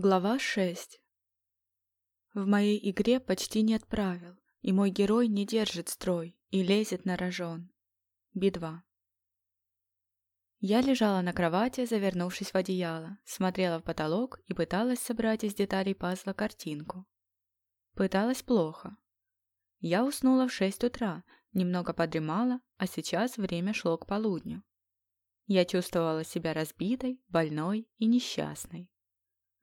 Глава 6 В моей игре почти нет правил, и мой герой не держит строй и лезет на рожон. Би-2 Я лежала на кровати, завернувшись в одеяло, смотрела в потолок и пыталась собрать из деталей пазла картинку. Пыталась плохо. Я уснула в 6 утра, немного подремала, а сейчас время шло к полудню. Я чувствовала себя разбитой, больной и несчастной.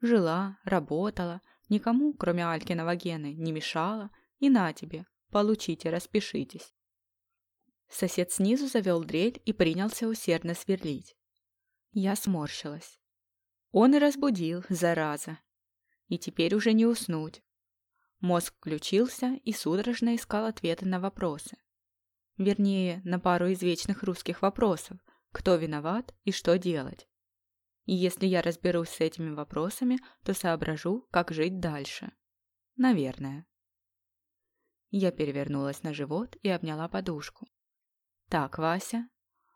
Жила, работала, никому, кроме Алькиного Гены, не мешала, и на тебе, получите, распишитесь. Сосед снизу завел дрель и принялся усердно сверлить. Я сморщилась. Он и разбудил, зараза. И теперь уже не уснуть. Мозг включился и судорожно искал ответы на вопросы. Вернее, на пару из вечных русских вопросов. Кто виноват и что делать? И если я разберусь с этими вопросами, то соображу, как жить дальше. Наверное. Я перевернулась на живот и обняла подушку. Так, Вася,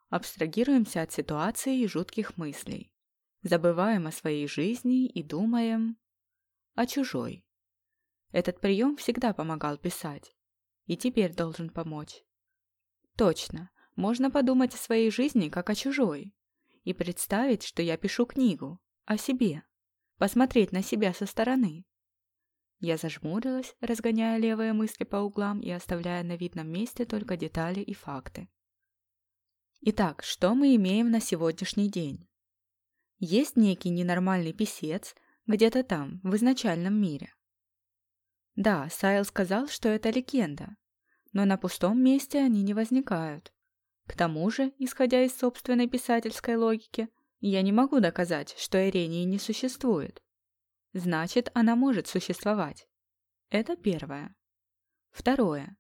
абстрагируемся от ситуации и жутких мыслей. Забываем о своей жизни и думаем о чужой. Этот прием всегда помогал писать. И теперь должен помочь. Точно, можно подумать о своей жизни как о чужой и представить, что я пишу книгу о себе, посмотреть на себя со стороны. Я зажмурилась, разгоняя левые мысли по углам и оставляя на видном месте только детали и факты. Итак, что мы имеем на сегодняшний день? Есть некий ненормальный писец где-то там, в изначальном мире. Да, Сайл сказал, что это легенда, но на пустом месте они не возникают. К тому же, исходя из собственной писательской логики, я не могу доказать, что Ирении не существует. Значит, она может существовать. Это первое. Второе.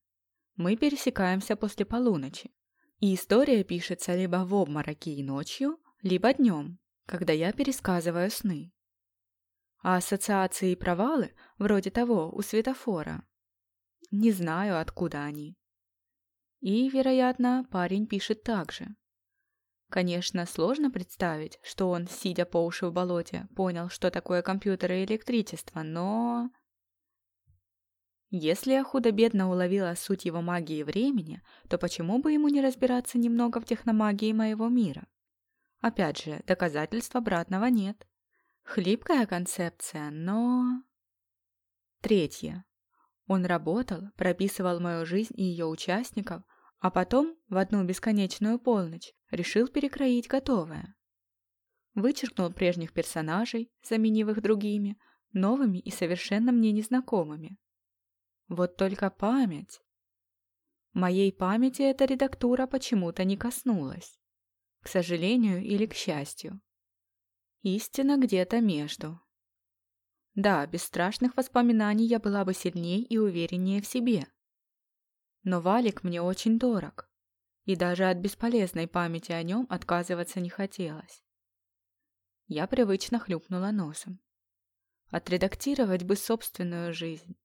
Мы пересекаемся после полуночи. И история пишется либо в обмороке и ночью, либо днем, когда я пересказываю сны. А ассоциации и провалы, вроде того у светофора, не знаю, откуда они. И, вероятно, парень пишет так же. Конечно, сложно представить, что он, сидя по уши в болоте, понял, что такое компьютер и электричество, но... Если я худо-бедно уловила суть его магии времени, то почему бы ему не разбираться немного в техномагии моего мира? Опять же, доказательств обратного нет. Хлипкая концепция, но... Третье. Он работал, прописывал мою жизнь и ее участников, а потом, в одну бесконечную полночь, решил перекроить готовое. Вычеркнул прежних персонажей, заменив их другими, новыми и совершенно мне незнакомыми. Вот только память... Моей памяти эта редактура почему-то не коснулась. К сожалению или к счастью. Истина где-то между. Да, без страшных воспоминаний я была бы сильнее и увереннее в себе. Но Валик мне очень дорог, и даже от бесполезной памяти о нем отказываться не хотелось. Я привычно хлюпнула носом. Отредактировать бы собственную жизнь.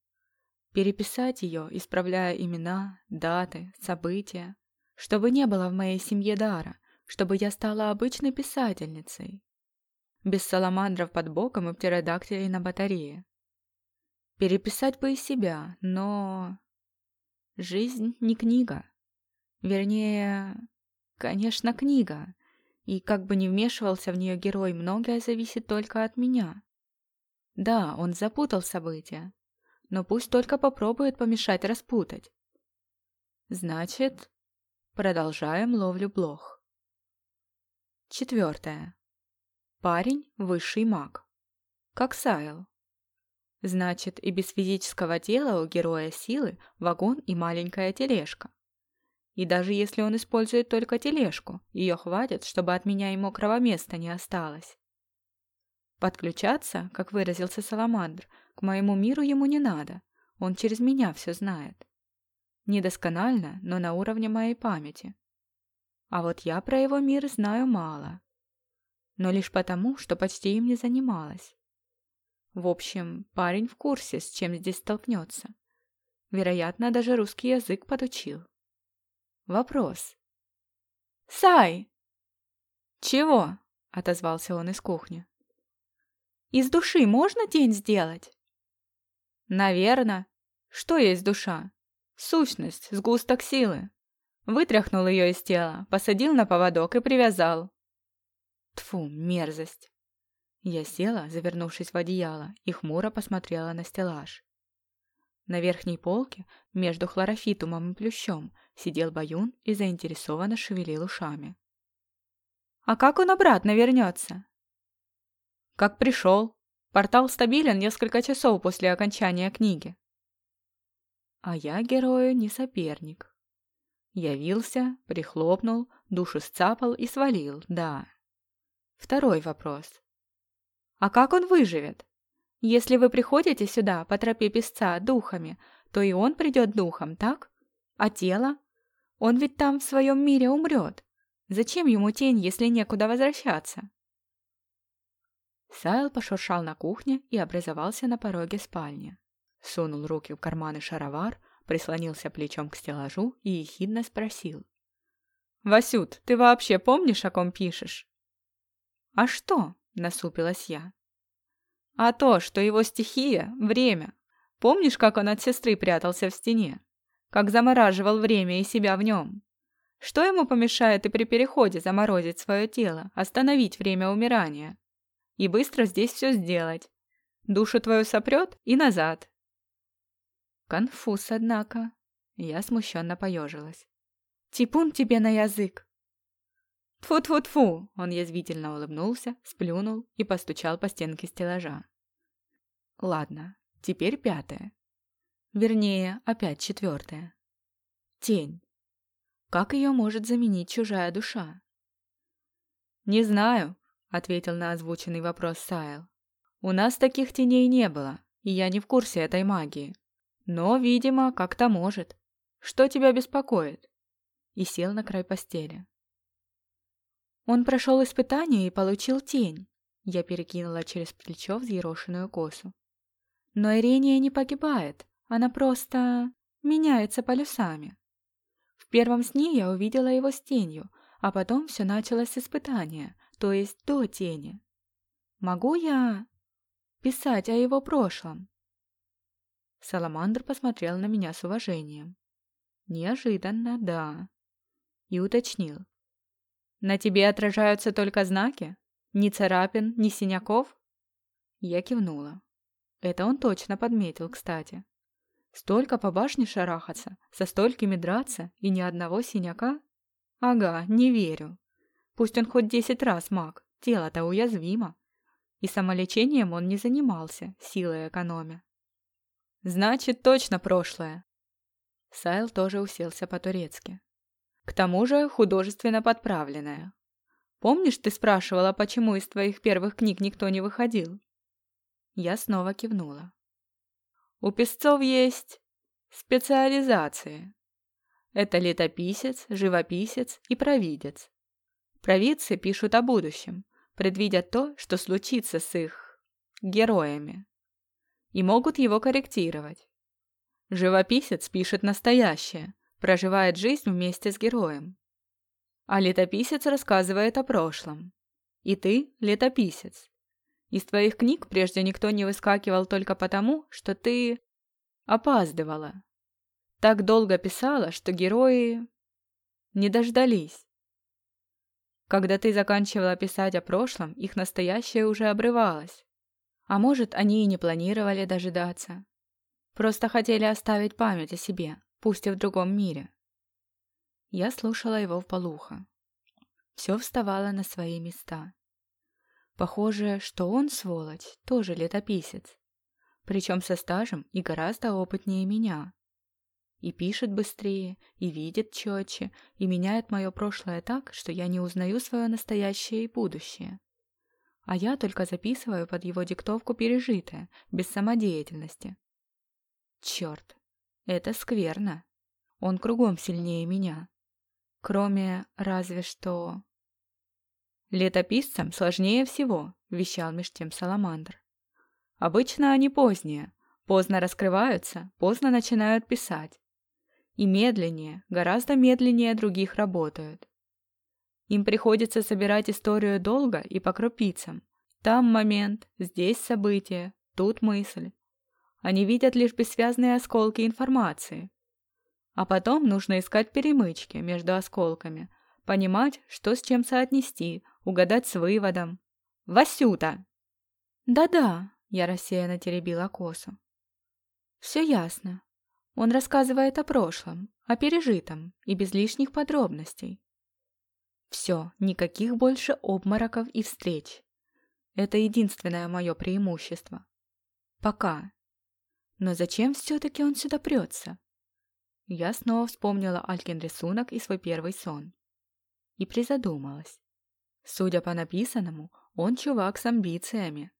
Переписать ее, исправляя имена, даты, события, чтобы не было в моей семье дара, чтобы я стала обычной писательницей, без саламандров под боком и птеродактилей на батарее. Переписать бы и себя, но... Жизнь не книга. Вернее, конечно, книга. И как бы ни вмешивался в нее герой, многое зависит только от меня. Да, он запутал события, но пусть только попробует помешать распутать. Значит, продолжаем ловлю блох. Четвертое. Парень – высший маг. Как Сайл. Значит, и без физического тела у героя силы вагон и маленькая тележка. И даже если он использует только тележку, ее хватит, чтобы от меня и мокрого места не осталось. Подключаться, как выразился Саламандр, к моему миру ему не надо, он через меня все знает. Недосконально, но на уровне моей памяти. А вот я про его мир знаю мало но лишь потому, что почти им не занималась. В общем, парень в курсе, с чем здесь столкнется. Вероятно, даже русский язык подучил. Вопрос. «Сай!» «Чего?» — отозвался он из кухни. Из души можно тень сделать? Наверно. Что есть душа? Сущность, сгусток силы. Вытряхнул ее из тела, посадил на поводок и привязал. Тфу, мерзость. Я села, завернувшись в одеяло, и хмуро посмотрела на стеллаж. На верхней полке, между хлорофитумом и плющом, сидел Баюн и заинтересованно шевелил ушами. «А как он обратно вернется?» «Как пришел. Портал стабилен несколько часов после окончания книги». А я герою не соперник. Явился, прихлопнул, душу сцапал и свалил, да. Второй вопрос. А как он выживет? Если вы приходите сюда по тропе песца духами, то и он придет духом, так? А тело? Он ведь там в своем мире умрет. Зачем ему тень, если некуда возвращаться? Сайл пошуршал на кухне и образовался на пороге спальни. Сунул руки в карманы шаровар, прислонился плечом к стеллажу и ехидно спросил. «Васют, ты вообще помнишь, о ком пишешь?» «А что?» — насупилась я. «А то, что его стихия — время. Помнишь, как он от сестры прятался в стене? Как замораживал время и себя в нем? Что ему помешает и при переходе заморозить свое тело, остановить время умирания? И быстро здесь все сделать. Душу твою сопрет и назад, Конфуз, однако. Я смущенно поежилась. «Типун тебе на язык!» «Тьфу-тьфу-тьфу!» Он язвительно улыбнулся, сплюнул и постучал по стенке стеллажа. «Ладно, теперь пятое. Вернее, опять четвертое. Тень. Как ее может заменить чужая душа?» «Не знаю», — ответил на озвученный вопрос Сайл. «У нас таких теней не было, и я не в курсе этой магии. Но, видимо, как-то может. Что тебя беспокоит?» И сел на край постели. Он прошел испытание и получил тень. Я перекинула через плечо взъерошенную косу. Но Ирения не погибает, она просто меняется полюсами. В первом сне я увидела его с тенью, а потом все началось с испытания, то есть до тени. Могу я писать о его прошлом? Саламандр посмотрел на меня с уважением. Неожиданно, да. И уточнил. «На тебе отражаются только знаки? Ни царапин, ни синяков?» Я кивнула. Это он точно подметил, кстати. Столько по башне шарахаться, со столькими драться и ни одного синяка? Ага, не верю. Пусть он хоть десять раз маг, тело-то уязвимо. И самолечением он не занимался, силой экономя. Значит, точно прошлое. Сайл тоже уселся по-турецки. К тому же художественно подправленное. Помнишь, ты спрашивала, почему из твоих первых книг никто не выходил? Я снова кивнула. У песцов есть специализации. Это летописец, живописец и провидец. Провидцы пишут о будущем, предвидя то, что случится с их героями и могут его корректировать. Живописец пишет настоящее, проживает жизнь вместе с героем. А летописец рассказывает о прошлом. И ты – летописец. Из твоих книг прежде никто не выскакивал только потому, что ты опаздывала. Так долго писала, что герои не дождались. Когда ты заканчивала писать о прошлом, их настоящее уже обрывалось. А может, они и не планировали дожидаться. Просто хотели оставить память о себе, пусть и в другом мире. Я слушала его в полухо. Все вставало на свои места. Похоже, что он, сволочь, тоже летописец. Причем со стажем и гораздо опытнее меня. И пишет быстрее, и видит четче, и меняет мое прошлое так, что я не узнаю свое настоящее и будущее а я только записываю под его диктовку пережитое, без самодеятельности. Черт, это скверно. Он кругом сильнее меня. Кроме разве что... Летописцам сложнее всего, вещал меж тем Саламандр. Обычно они поздние, поздно раскрываются, поздно начинают писать. И медленнее, гораздо медленнее других работают. Им приходится собирать историю долго и по крупицам, Там момент, здесь событие, тут мысль. Они видят лишь бессвязные осколки информации. А потом нужно искать перемычки между осколками, понимать, что с чем соотнести, угадать с выводом. «Васюта!» «Да-да», — я рассеянно теребила косу. «Все ясно. Он рассказывает о прошлом, о пережитом и без лишних подробностей. Все, никаких больше обмороков и встреч. Это единственное мое преимущество. Пока. Но зачем все-таки он сюда прется? Я снова вспомнила Алькин рисунок и свой первый сон. И призадумалась. Судя по написанному, он чувак с амбициями.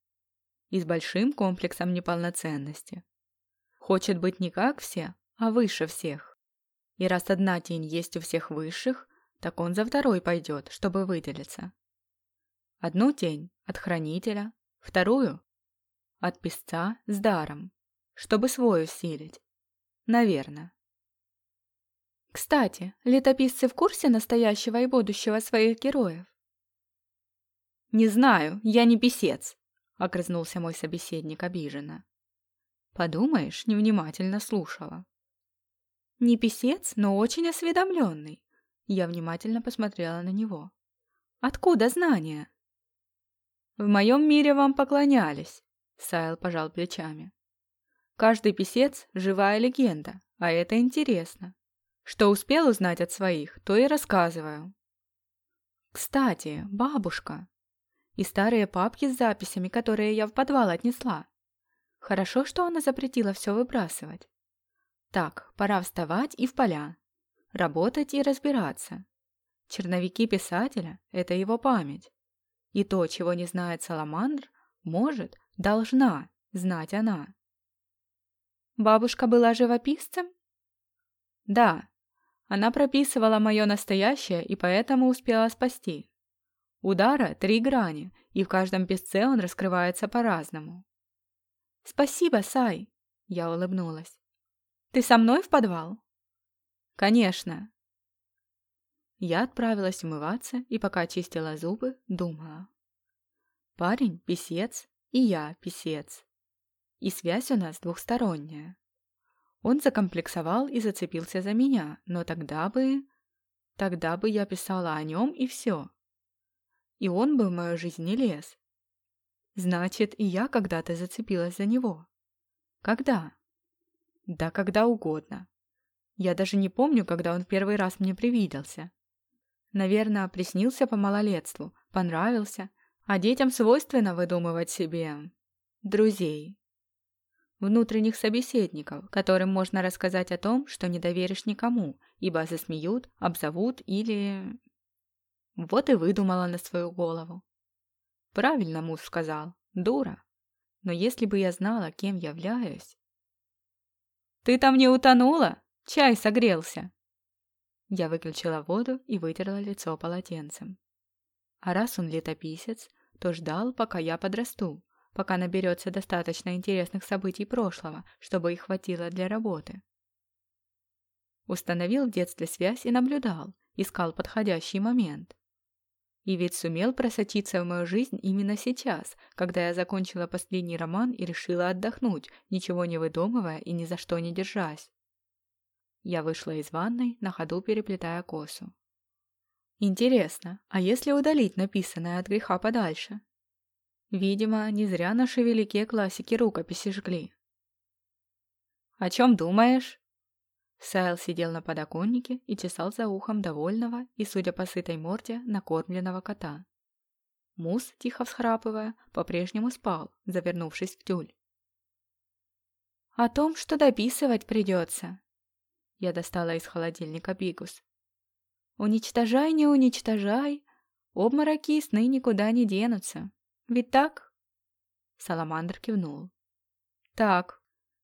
И с большим комплексом неполноценности. Хочет быть не как все, а выше всех. И раз одна тень есть у всех высших, так он за второй пойдет, чтобы выделиться. Одну тень от хранителя, вторую от песца с даром, чтобы свой усилить. Наверное. Кстати, летописцы в курсе настоящего и будущего своих героев? «Не знаю, я не писец», — огрызнулся мой собеседник обиженно. «Подумаешь, невнимательно слушала». «Не писец, но очень осведомленный». Я внимательно посмотрела на него. «Откуда знания?» «В моем мире вам поклонялись», — Сайл пожал плечами. «Каждый писец — живая легенда, а это интересно. Что успел узнать от своих, то и рассказываю». «Кстати, бабушка», и старые папки с записями, которые я в подвал отнесла. Хорошо, что она запретила все выбрасывать. Так, пора вставать и в поля. Работать и разбираться. Черновики писателя – это его память. И то, чего не знает Саламандр, может, должна знать она. Бабушка была живописцем? Да, она прописывала мое настоящее и поэтому успела спасти. Удара три грани, и в каждом песце он раскрывается по-разному. «Спасибо, Сай!» – я улыбнулась. «Ты со мной в подвал?» «Конечно!» Я отправилась умываться и пока чистила зубы, думала. Парень – писец, и я – писец. И связь у нас двухсторонняя. Он закомплексовал и зацепился за меня, но тогда бы... Тогда бы я писала о нем и все и он бы в мою жизнь не лез. Значит, и я когда-то зацепилась за него. Когда? Да когда угодно. Я даже не помню, когда он первый раз мне привиделся. Наверное, приснился по малолетству, понравился, а детям свойственно выдумывать себе... друзей. Внутренних собеседников, которым можно рассказать о том, что не доверишь никому, ибо засмеют, обзовут или... Вот и выдумала на свою голову. Правильно муж сказал, дура. Но если бы я знала, кем являюсь... «Ты там не утонула? Чай согрелся!» Я выключила воду и вытерла лицо полотенцем. А раз он летописец, то ждал, пока я подрасту, пока наберется достаточно интересных событий прошлого, чтобы их хватило для работы. Установил в детстве связь и наблюдал, искал подходящий момент. И ведь сумел просочиться в мою жизнь именно сейчас, когда я закончила последний роман и решила отдохнуть, ничего не выдумывая и ни за что не держась. Я вышла из ванной, на ходу переплетая косу. Интересно, а если удалить написанное от греха подальше? Видимо, не зря наши великие классики рукописи жгли. «О чем думаешь?» Сайл сидел на подоконнике и чесал за ухом довольного и, судя по сытой морде, накормленного кота. Мус, тихо всхрапывая, по-прежнему спал, завернувшись в тюль. «О том, что дописывать придется!» Я достала из холодильника бигус. «Уничтожай, не уничтожай! Обмороки и сны никуда не денутся. Ведь так?» Саламандр кивнул. «Так,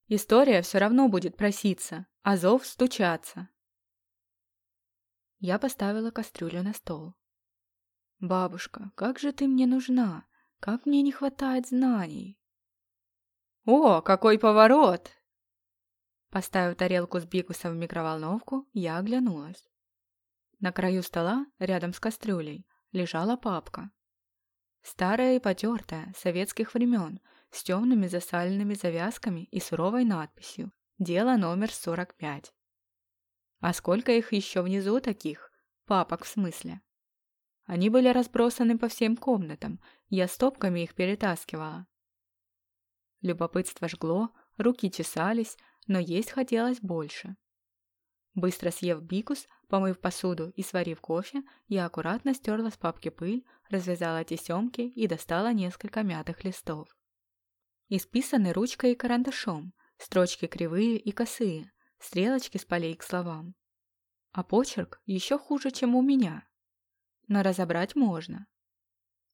история все равно будет проситься, а зов стучаться. Я поставила кастрюлю на стол. «Бабушка, как же ты мне нужна? Как мне не хватает знаний!» «О, какой поворот!» Поставив тарелку с бигусом в микроволновку, я оглянулась. На краю стола, рядом с кастрюлей, лежала папка. Старая и потертая, советских времен, с темными засаленными завязками и суровой надписью «Дело номер 45». А сколько их еще внизу таких? Папок в смысле. Они были разбросаны по всем комнатам, я стопками их перетаскивала. Любопытство жгло, руки чесались, но есть хотелось больше. Быстро съев бикус, помыв посуду и сварив кофе, я аккуратно стерла с папки пыль, развязала тесемки и достала несколько мятых листов. Исписаны ручкой и карандашом, строчки кривые и косые, стрелочки с полей к словам. А почерк еще хуже, чем у меня. Но разобрать можно.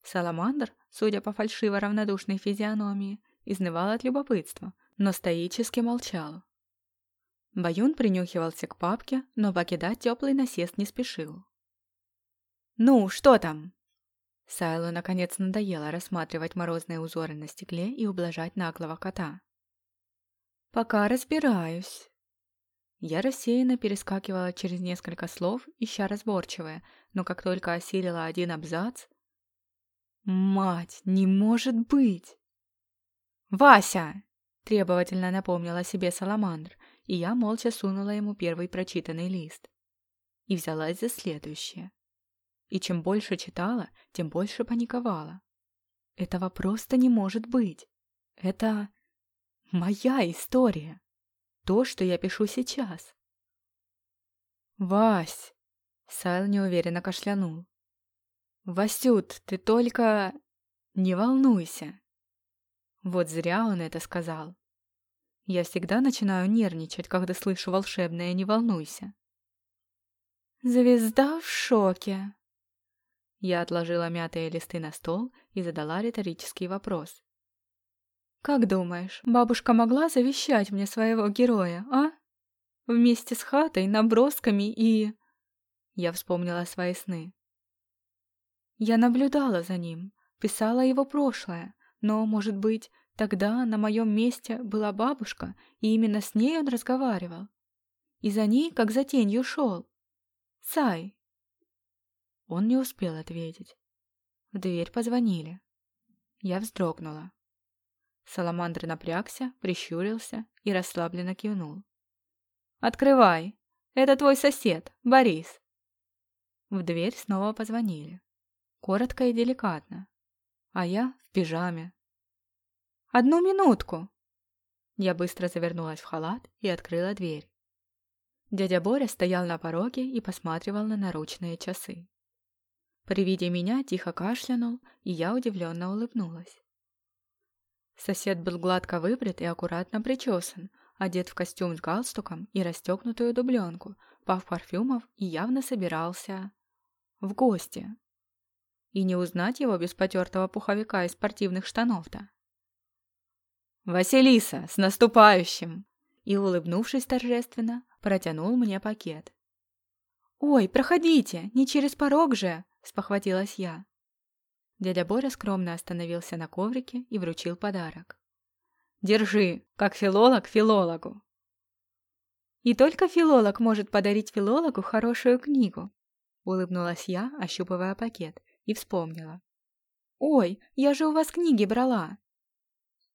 Саламандр, судя по фальшиво равнодушной физиономии, изнывал от любопытства, но стоически молчал. Баюн принюхивался к папке, но покидать теплый насест не спешил. «Ну, что там?» Сайлу наконец надоело рассматривать морозные узоры на стекле и ублажать наглого кота. «Пока разбираюсь». Я рассеянно перескакивала через несколько слов, ища разборчивое, но как только осилила один абзац... «Мать, не может быть!» «Вася!» – требовательно напомнила себе Саламандр, и я молча сунула ему первый прочитанный лист. И взялась за следующее. И чем больше читала, тем больше паниковала. Этого просто не может быть. Это моя история. То, что я пишу сейчас. «Вась!» — Сайл неуверенно кашлянул. «Васют, ты только... не волнуйся!» Вот зря он это сказал. Я всегда начинаю нервничать, когда слышу волшебное «не волнуйся». «Звезда в шоке!» Я отложила мятые листы на стол и задала риторический вопрос. «Как думаешь, бабушка могла завещать мне своего героя, а? Вместе с хатой, набросками и...» Я вспомнила свои сны. Я наблюдала за ним, писала его прошлое, но, может быть, тогда на моем месте была бабушка, и именно с ней он разговаривал. И за ней, как за тенью, шел. Сай, он не успел ответить. В дверь позвонили. Я вздрогнула. Саламандр напрягся, прищурился и расслабленно кивнул. «Открывай! Это твой сосед, Борис!» В дверь снова позвонили. Коротко и деликатно. А я в пижаме. «Одну минутку!» Я быстро завернулась в халат и открыла дверь. Дядя Боря стоял на пороге и посматривал на наручные часы. При виде меня тихо кашлянул, и я удивленно улыбнулась. Сосед был гладко выбрит и аккуратно причесан, одет в костюм с галстуком и расстегнутую дубленку, пав парфюмов и явно собирался... в гости. И не узнать его без потертого пуховика и спортивных штанов-то. «Василиса, с наступающим!» И, улыбнувшись торжественно, протянул мне пакет. «Ой, проходите, не через порог же!» спохватилась я. Дядя Боря скромно остановился на коврике и вручил подарок. «Держи, как филолог филологу!» «И только филолог может подарить филологу хорошую книгу», улыбнулась я, ощупывая пакет, и вспомнила. «Ой, я же у вас книги брала!»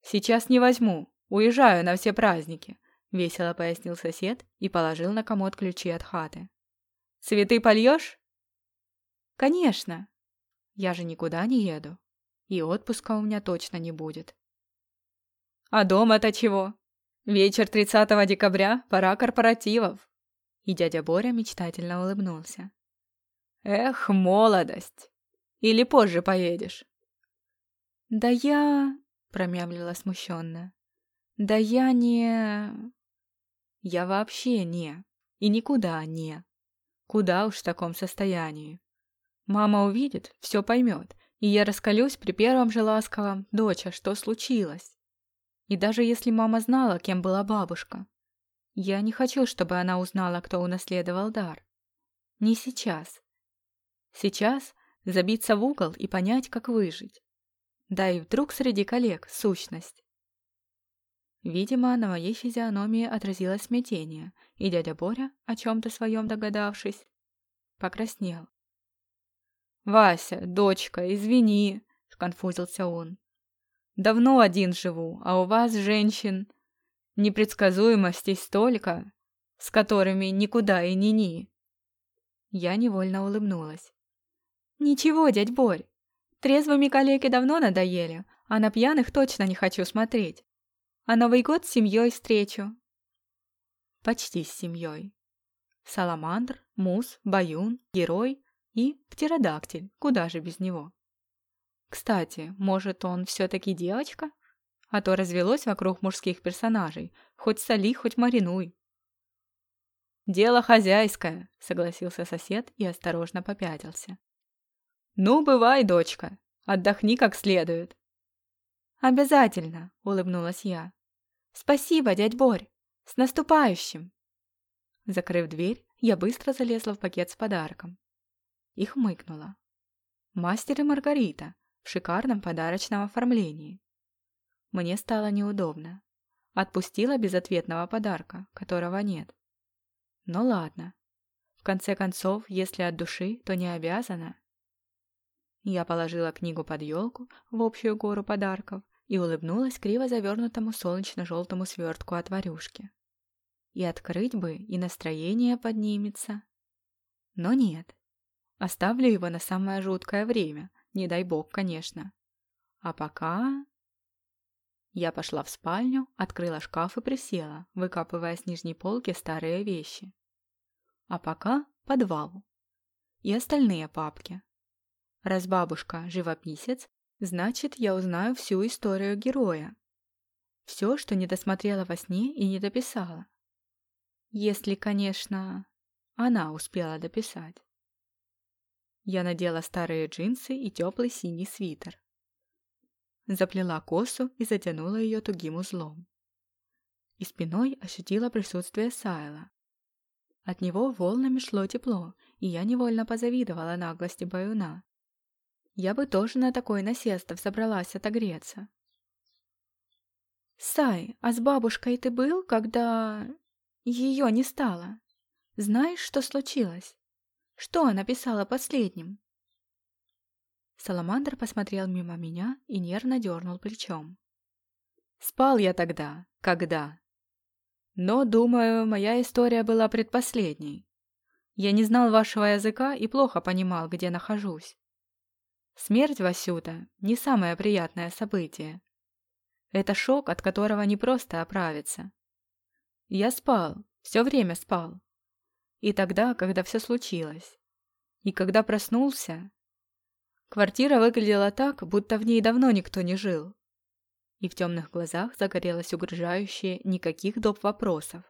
«Сейчас не возьму, уезжаю на все праздники», весело пояснил сосед и положил на комод ключи от хаты. «Цветы польешь?» Конечно. Я же никуда не еду. И отпуска у меня точно не будет. А дома-то чего? Вечер 30 декабря, пора корпоративов. И дядя Боря мечтательно улыбнулся. Эх, молодость. Или позже поедешь? Да я... Промямлила смущенно. Да я не... Я вообще не. И никуда не. Куда уж в таком состоянии. Мама увидит, все поймет, и я раскалюсь при первом же ласковом «Доча, что случилось?» И даже если мама знала, кем была бабушка, я не хочу, чтобы она узнала, кто унаследовал дар. Не сейчас. Сейчас забиться в угол и понять, как выжить. Да и вдруг среди коллег сущность. Видимо, на моей физиономии отразилось смятение, и дядя Боря, о чем-то своем догадавшись, покраснел. «Вася, дочка, извини!» — сконфузился он. «Давно один живу, а у вас, женщин, непредсказуемостей столько, с которыми никуда и ни-ни». Я невольно улыбнулась. «Ничего, дядь Борь, трезвыми калеки давно надоели, а на пьяных точно не хочу смотреть. А Новый год с семьей встречу». Почти с семьей. Саламандр, Мус, Баюн, Герой и Птеродактиль, куда же без него. Кстати, может, он все-таки девочка? А то развелось вокруг мужских персонажей. Хоть соли, хоть маринуй. «Дело хозяйское», — согласился сосед и осторожно попятился. «Ну, бывай, дочка, отдохни как следует». «Обязательно», — улыбнулась я. «Спасибо, дядь Борь. С наступающим!» Закрыв дверь, я быстро залезла в пакет с подарком. И хмыкнула. Мастер и Маргарита в шикарном подарочном оформлении. Мне стало неудобно. Отпустила безответного подарка, которого нет. Ну ладно. В конце концов, если от души, то не обязана. Я положила книгу под елку в общую гору подарков и улыбнулась криво завернутому солнечно-желтому свертку от варюшки. И открыть бы, и настроение поднимется. Но нет. Оставлю его на самое жуткое время, не дай бог, конечно. А пока... Я пошла в спальню, открыла шкаф и присела, выкапывая с нижней полки старые вещи. А пока подвал. И остальные папки. Раз бабушка живописец, значит, я узнаю всю историю героя. Все, что не досмотрела во сне и не дописала. Если, конечно, она успела дописать. Я надела старые джинсы и теплый синий свитер заплела косу и затянула ее тугим узлом. И спиной ощутила присутствие Сайла. От него волнами шло тепло, и я невольно позавидовала наглости баюна. Я бы тоже на такой насестов собралась отогреться. «Сай, а с бабушкой ты был, когда... ее не стало? Знаешь, что случилось? Что она писала последним?» Саламандр посмотрел мимо меня и нервно дернул плечом. «Спал я тогда, когда?» «Но, думаю, моя история была предпоследней. Я не знал вашего языка и плохо понимал, где нахожусь. Смерть Васюта – не самое приятное событие. Это шок, от которого не просто оправиться. Я спал, все время спал. И тогда, когда все случилось. И когда проснулся, Квартира выглядела так, будто в ней давно никто не жил. И в темных глазах загорелось угрожающее никаких доп. вопросов.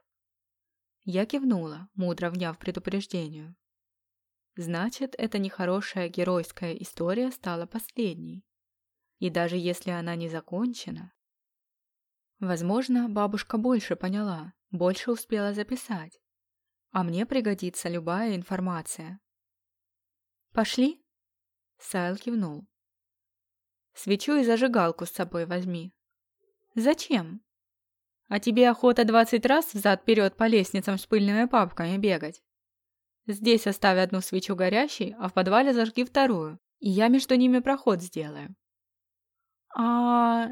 Я кивнула, мудро вняв предупреждению. Значит, эта нехорошая геройская история стала последней. И даже если она не закончена... Возможно, бабушка больше поняла, больше успела записать. А мне пригодится любая информация. «Пошли?» Сайл кивнул. «Свечу и зажигалку с собой возьми». «Зачем?» «А тебе охота двадцать раз взад-вперед по лестницам с пыльными папками бегать?» «Здесь оставь одну свечу горящей, а в подвале зажги вторую, и я между ними проход сделаю». «А...»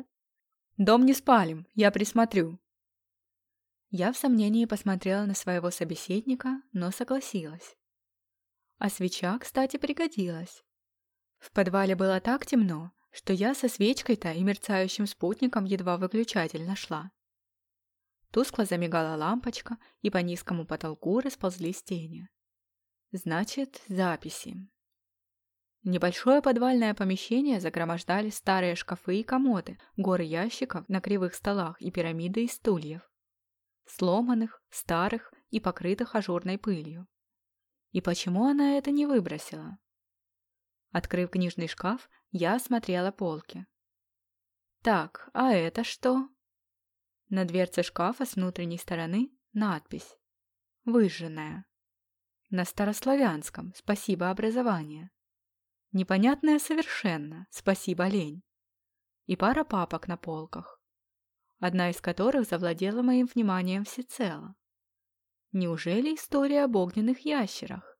«Дом не спалим, я присмотрю». Я в сомнении посмотрела на своего собеседника, но согласилась. А свеча, кстати, пригодилась. В подвале было так темно, что я со свечкой-то и мерцающим спутником едва выключатель нашла. Тускло замигала лампочка, и по низкому потолку расползлись тени. Значит, записи. Небольшое подвальное помещение загромождали старые шкафы и комоды, горы ящиков на кривых столах и пирамиды из стульев. Сломанных, старых и покрытых ажурной пылью. И почему она это не выбросила? Открыв книжный шкаф, я осмотрела полки. Так, а это что? На дверце шкафа с внутренней стороны надпись «Выжженная». На старославянском «Спасибо, образование». Непонятное совершенно «Спасибо, лень». И пара папок на полках, одна из которых завладела моим вниманием всецело. Неужели история об огненных ящерах?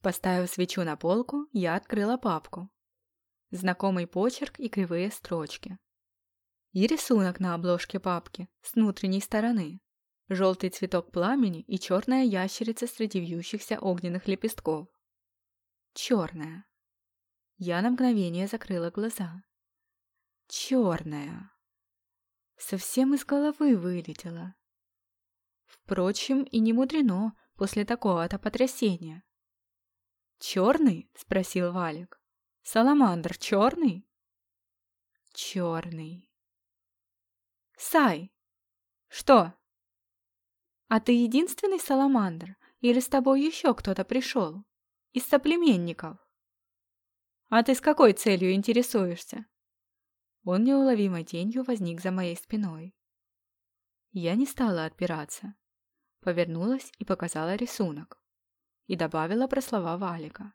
Поставив свечу на полку, я открыла папку. знакомый почерк и кривые строчки. И рисунок на обложке папки с внутренней стороны. Желтый цветок пламени и черная ящерица среди вьющихся огненных лепестков. Черная. Я на мгновение закрыла глаза. Черная. Совсем из головы вылетела. Впрочем, и не мудрено после такого-то потрясения. «Черный?» — спросил Валик. «Саламандр черный?» «Черный». «Сай!» «Что?» «А ты единственный саламандр? Или с тобой еще кто-то пришел? Из соплеменников?» «А ты с какой целью интересуешься?» Он неуловимой тенью возник за моей спиной. Я не стала отпираться. Повернулась и показала рисунок. И добавила про слова Валика.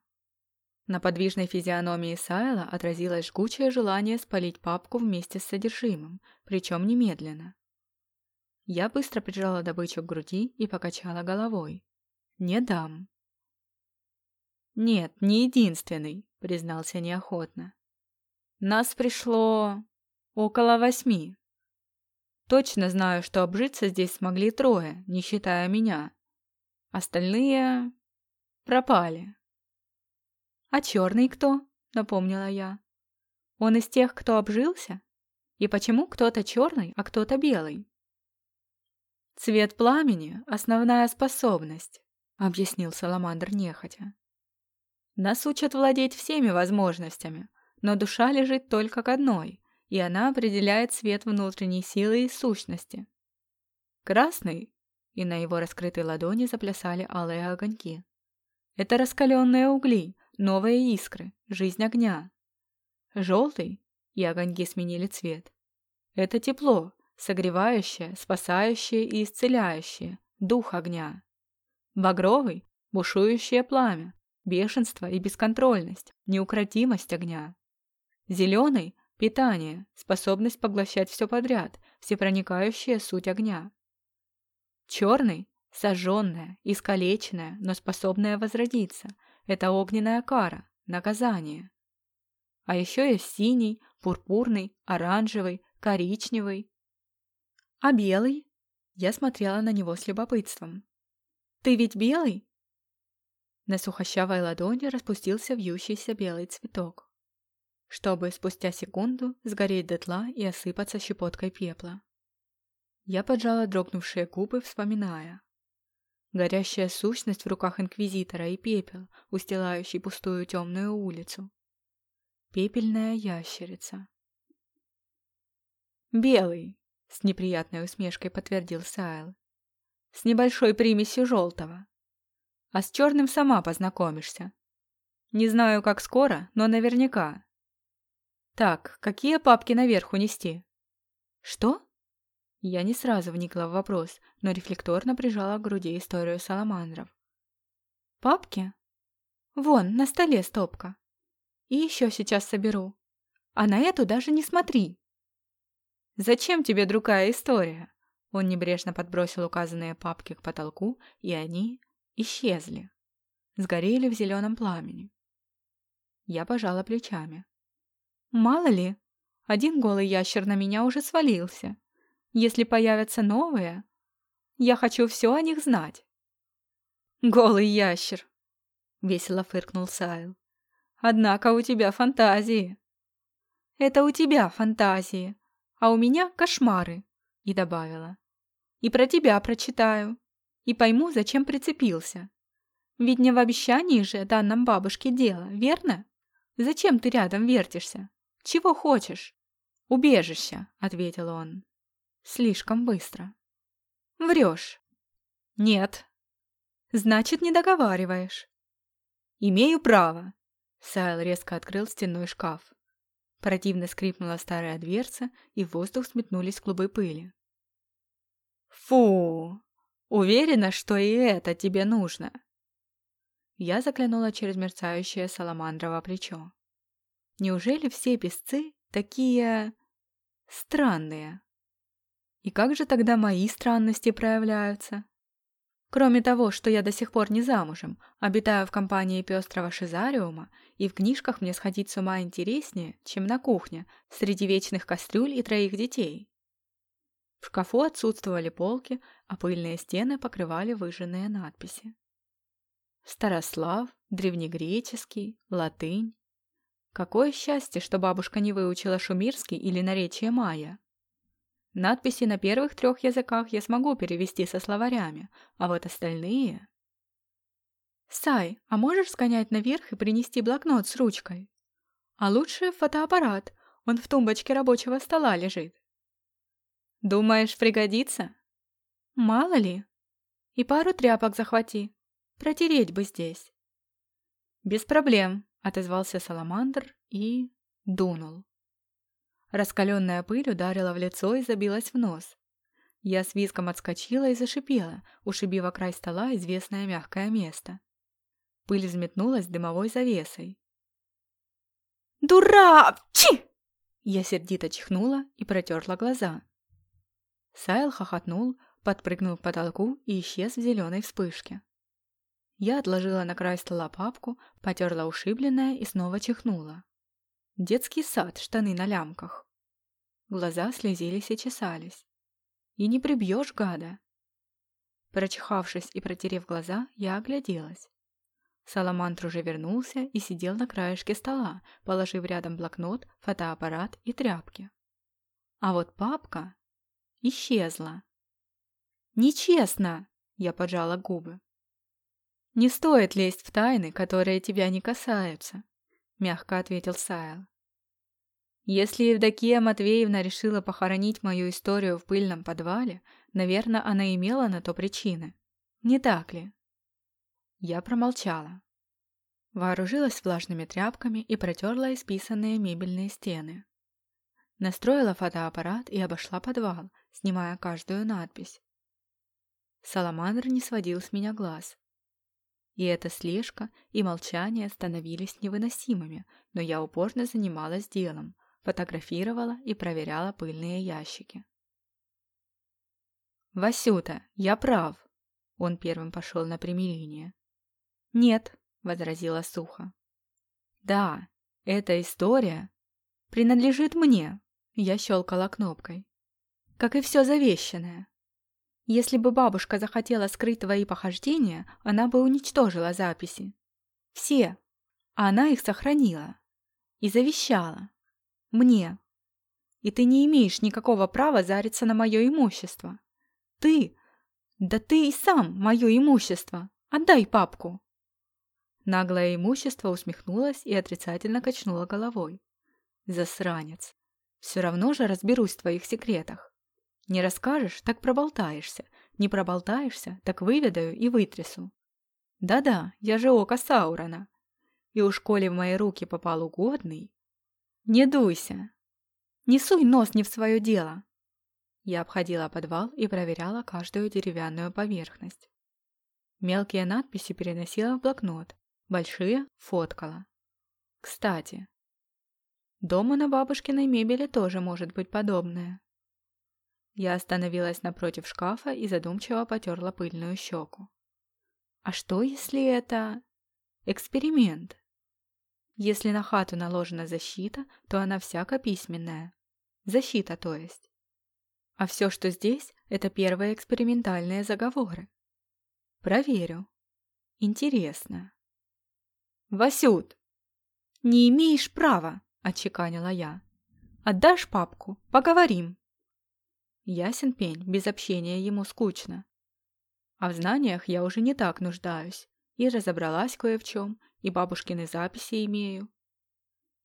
На подвижной физиономии Сайла отразилось жгучее желание спалить папку вместе с содержимым, причем немедленно. Я быстро прижала добычу к груди и покачала головой. «Не дам». «Нет, не единственный», — признался неохотно. «Нас пришло около восьми. Точно знаю, что обжиться здесь смогли трое, не считая меня. Остальные пропали». «А черный кто?» — напомнила я. «Он из тех, кто обжился? И почему кто-то черный, а кто-то белый?» «Цвет пламени — основная способность», — объяснил Саламандр нехотя. «Нас учат владеть всеми возможностями, но душа лежит только к одной, и она определяет цвет внутренней силы и сущности. Красный, и на его раскрытой ладони заплясали алые огоньки. Это раскаленные угли, новые искры, жизнь огня. Желтый, и огоньки сменили цвет. Это тепло, согревающее, спасающее и исцеляющее, дух огня. Багровый – бушующее пламя, бешенство и бесконтрольность, неукротимость огня. Зеленый – питание, способность поглощать все подряд, всепроникающая суть огня. Черный – сожженная, искалеченная, но способная возродиться. Это огненная кара, наказание. А еще есть синий, пурпурный, оранжевый, коричневый, «А белый?» Я смотрела на него с любопытством. «Ты ведь белый?» На сухощавой ладони распустился вьющийся белый цветок, чтобы спустя секунду сгореть дотла и осыпаться щепоткой пепла. Я поджала дрогнувшие губы, вспоминая. Горящая сущность в руках Инквизитора и пепел, устилающий пустую темную улицу. Пепельная ящерица. «Белый!» С неприятной усмешкой подтвердил Сайл. С небольшой примесью желтого. А с черным сама познакомишься. Не знаю, как скоро, но наверняка. Так, какие папки наверх унести? Что? Я не сразу вникла в вопрос, но рефлекторно прижала к груди историю саламандров. Папки? Вон, на столе стопка. И еще сейчас соберу. А на эту даже не смотри. «Зачем тебе другая история?» Он небрежно подбросил указанные папки к потолку, и они исчезли. Сгорели в зеленом пламени. Я пожала плечами. «Мало ли, один голый ящер на меня уже свалился. Если появятся новые, я хочу все о них знать». «Голый ящер!» — весело фыркнул Сайл. «Однако у тебя фантазии». «Это у тебя фантазии, а у меня кошмары», и добавила. «И про тебя прочитаю, и пойму, зачем прицепился. Ведь не в обещании же данном бабушке дело, верно? Зачем ты рядом вертишься? Чего хочешь?» «Убежище», — ответил он. «Слишком быстро». «Врешь». «Нет». «Значит, не договариваешь». «Имею право». Сайл резко открыл стенной шкаф. Противно скрипнула старая дверца, и в воздух сметнулись клубы пыли. «Фу! Уверена, что и это тебе нужно!» Я заглянула через мерцающее саламандрово плечо. «Неужели все песцы такие... странные? И как же тогда мои странности проявляются?» Кроме того, что я до сих пор не замужем, обитаю в компании пестрого шизариума, и в книжках мне сходить с ума интереснее, чем на кухне, среди вечных кастрюль и троих детей. В шкафу отсутствовали полки, а пыльные стены покрывали выжженные надписи. Старослав, древнегреческий, латынь. Какое счастье, что бабушка не выучила шумирский или наречие майя. Надписи на первых трех языках я смогу перевести со словарями, а вот остальные... «Сай, а можешь сгонять наверх и принести блокнот с ручкой? А лучше фотоаппарат, он в тумбочке рабочего стола лежит». «Думаешь, пригодится?» «Мало ли. И пару тряпок захвати. Протереть бы здесь». «Без проблем», — отозвался Саламандр и... дунул. Раскаленная пыль ударила в лицо и забилась в нос. Я с визгом отскочила и зашипела, ушибив край стола известное мягкое место. Пыль взметнулась дымовой завесой. «Дурак! Чи!» Я сердито чихнула и протерла глаза. Сайл хохотнул, подпрыгнул к потолку и исчез в зеленой вспышке. Я отложила на край стола папку, потерла ушибленное и снова чихнула. Детский сад, штаны на лямках. Глаза слезились и чесались. И не прибьешь гада. Прочихавшись и протерев глаза, я огляделась. Саламандр уже вернулся и сидел на краешке стола, положив рядом блокнот, фотоаппарат и тряпки. А вот папка исчезла. «Нечестно!» — я поджала губы. «Не стоит лезть в тайны, которые тебя не касаются», — мягко ответил Сайл. «Если Евдокия Матвеевна решила похоронить мою историю в пыльном подвале, наверное, она имела на то причины. Не так ли?» Я промолчала. Вооружилась влажными тряпками и протерла исписанные мебельные стены. Настроила фотоаппарат и обошла подвал, снимая каждую надпись. Саламандр не сводил с меня глаз. И эта слежка и молчание становились невыносимыми, но я упорно занималась делом, фотографировала и проверяла пыльные ящики. «Васюта, я прав!» Он первым пошел на примирение. «Нет», — возразила сухо. «Да, эта история принадлежит мне», — я щелкала кнопкой. «Как и все завещанное. Если бы бабушка захотела скрыть твои похождения, она бы уничтожила записи. Все. А она их сохранила. И завещала. Мне. И ты не имеешь никакого права зариться на мое имущество. Ты... Да ты и сам мое имущество. Отдай папку. Наглое имущество усмехнулось и отрицательно качнула головой. Засранец. Все равно же разберусь в твоих секретах. Не расскажешь, так проболтаешься. Не проболтаешься, так выведаю и вытрясу. Да-да, я же око Саурона. И уж коли в мои руки попал угодный... Не дуйся. Не суй нос не в свое дело. Я обходила подвал и проверяла каждую деревянную поверхность. Мелкие надписи переносила в блокнот, большие — фоткала. Кстати, дома на бабушкиной мебели тоже может быть подобное. Я остановилась напротив шкафа и задумчиво потерла пыльную щеку. А что, если это... эксперимент? Если на хату наложена защита, то она всяко письменная. Защита, то есть. А все, что здесь, это первые экспериментальные заговоры. Проверю. Интересно. «Васют!» «Не имеешь права!» — отчеканила я. «Отдашь папку? Поговорим!» Ясен пень, без общения ему скучно. А в знаниях я уже не так нуждаюсь. И разобралась кое в чем, и бабушкины записи имею.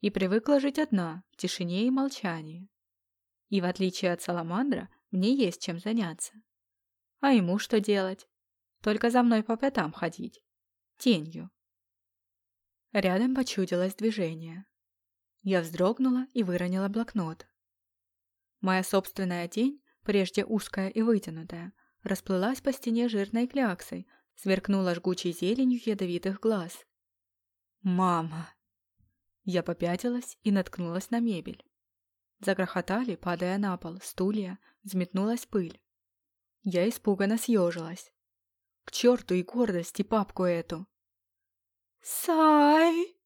И привыкла жить одна, в тишине и молчании. И в отличие от Саламандра, мне есть чем заняться. А ему что делать? Только за мной по пятам ходить. Тенью. Рядом почудилось движение. Я вздрогнула и выронила блокнот. Моя собственная тень прежде узкая и вытянутая, расплылась по стене жирной кляксой, сверкнула жгучей зеленью ядовитых глаз. «Мама!» Я попятилась и наткнулась на мебель. Загрохотали, падая на пол, стулья, взметнулась пыль. Я испуганно съежилась. К черту и гордость, и папку эту. «Сай!»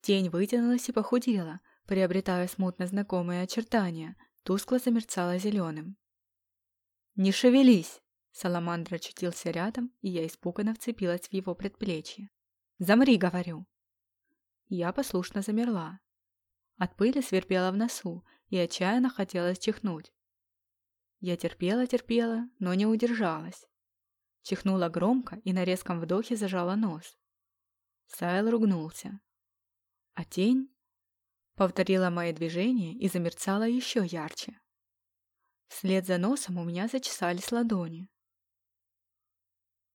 Тень вытянулась и похудела, приобретая смутно знакомые очертания, тускло замерцала зеленым. «Не шевелись!» Саламандр очутился рядом, и я испуганно вцепилась в его предплечье. «Замри, говорю!» Я послушно замерла. От пыли свербела в носу, и отчаянно хотелось чихнуть. Я терпела-терпела, но не удержалась. Чихнула громко и на резком вдохе зажала нос. Сайл ругнулся. А тень повторила мои движения и замерцала еще ярче. Вслед за носом у меня зачесались ладони.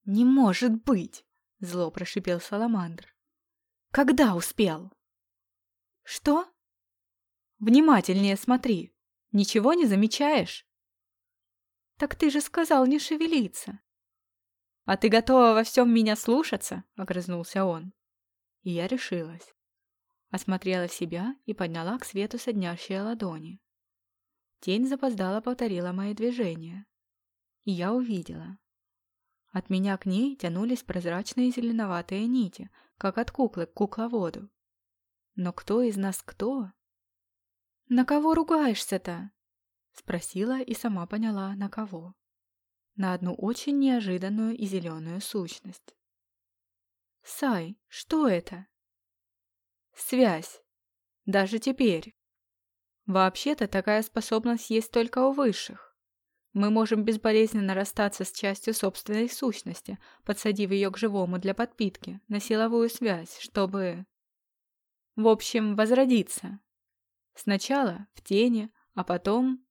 «Не может быть!» — зло прошипел Саламандр. «Когда успел?» «Что?» «Внимательнее смотри. Ничего не замечаешь?» «Так ты же сказал не шевелиться!» «А ты готова во всем меня слушаться?» — огрызнулся он. И я решилась. Осмотрела себя и подняла к свету соднящие ладони. Тень запоздала повторила мои движения. И я увидела. От меня к ней тянулись прозрачные зеленоватые нити, как от куклы к кукловоду. Но кто из нас кто? «На кого ругаешься-то?» Спросила и сама поняла, на кого. На одну очень неожиданную и зеленую сущность. «Сай, что это?» «Связь. Даже теперь. Вообще-то такая способность есть только у высших. Мы можем безболезненно расстаться с частью собственной сущности, подсадив ее к живому для подпитки, на силовую связь, чтобы... В общем, возродиться. Сначала в тени, а потом...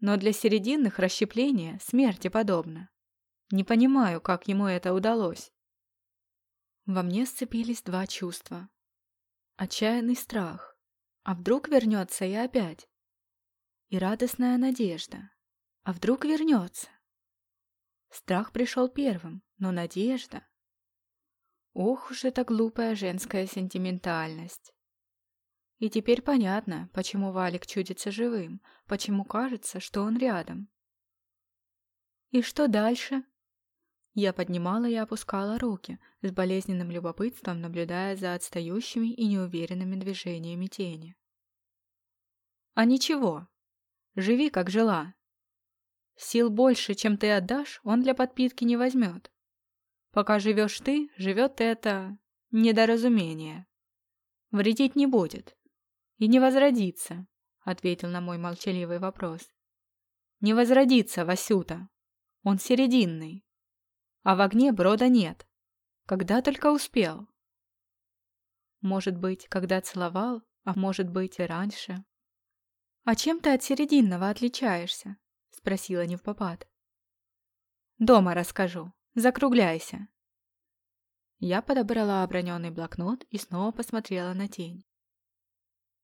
Но для серединных расщепление смерти подобно. Не понимаю, как ему это удалось. Во мне сцепились два чувства. Отчаянный страх а вдруг вернется и опять? И радостная надежда. А вдруг вернется? Страх пришел первым, но надежда... Ох уж эта глупая женская сентиментальность. И теперь понятно, почему Валик чудится живым, почему кажется, что он рядом. И что дальше? Я поднимала и опускала руки, с болезненным любопытством наблюдая за отстающими и неуверенными движениями тени. «А ничего. Живи, как жила. Сил больше, чем ты отдашь, он для подпитки не возьмет. Пока живешь ты, живет это... недоразумение. Вредить не будет. И не возродится», — ответил на мой молчаливый вопрос. «Не возродится, Васюта. Он серединный. А в огне брода нет. Когда только успел. Может быть, когда целовал, а может быть и раньше. «А чем ты от серединного отличаешься?» — спросила невпопад. «Дома расскажу. Закругляйся». Я подобрала оброненный блокнот и снова посмотрела на тень.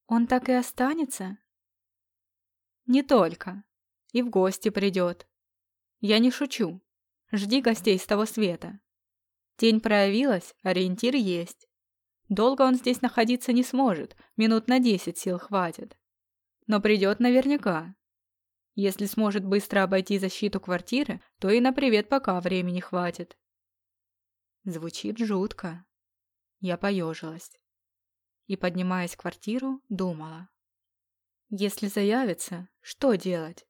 «Он так и останется?» «Не только. И в гости придет. Я не шучу. Жди гостей с того света. Тень проявилась, ориентир есть. Долго он здесь находиться не сможет, минут на десять сил хватит. Но придет наверняка. Если сможет быстро обойти защиту квартиры, то и на привет пока времени хватит. Звучит жутко. Я поежилась. И, поднимаясь в квартиру, думала. Если заявится, что делать?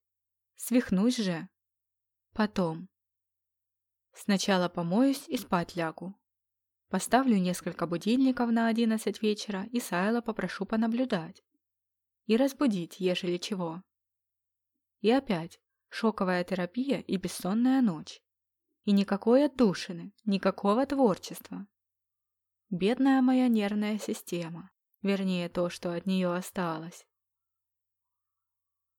Свихнусь же. Потом. Сначала помоюсь и спать лягу. Поставлю несколько будильников на одиннадцать вечера и Сайла попрошу понаблюдать. И разбудить, ежели чего. И опять шоковая терапия и бессонная ночь. И никакой отдушины, никакого творчества. Бедная моя нервная система, вернее то, что от нее осталось.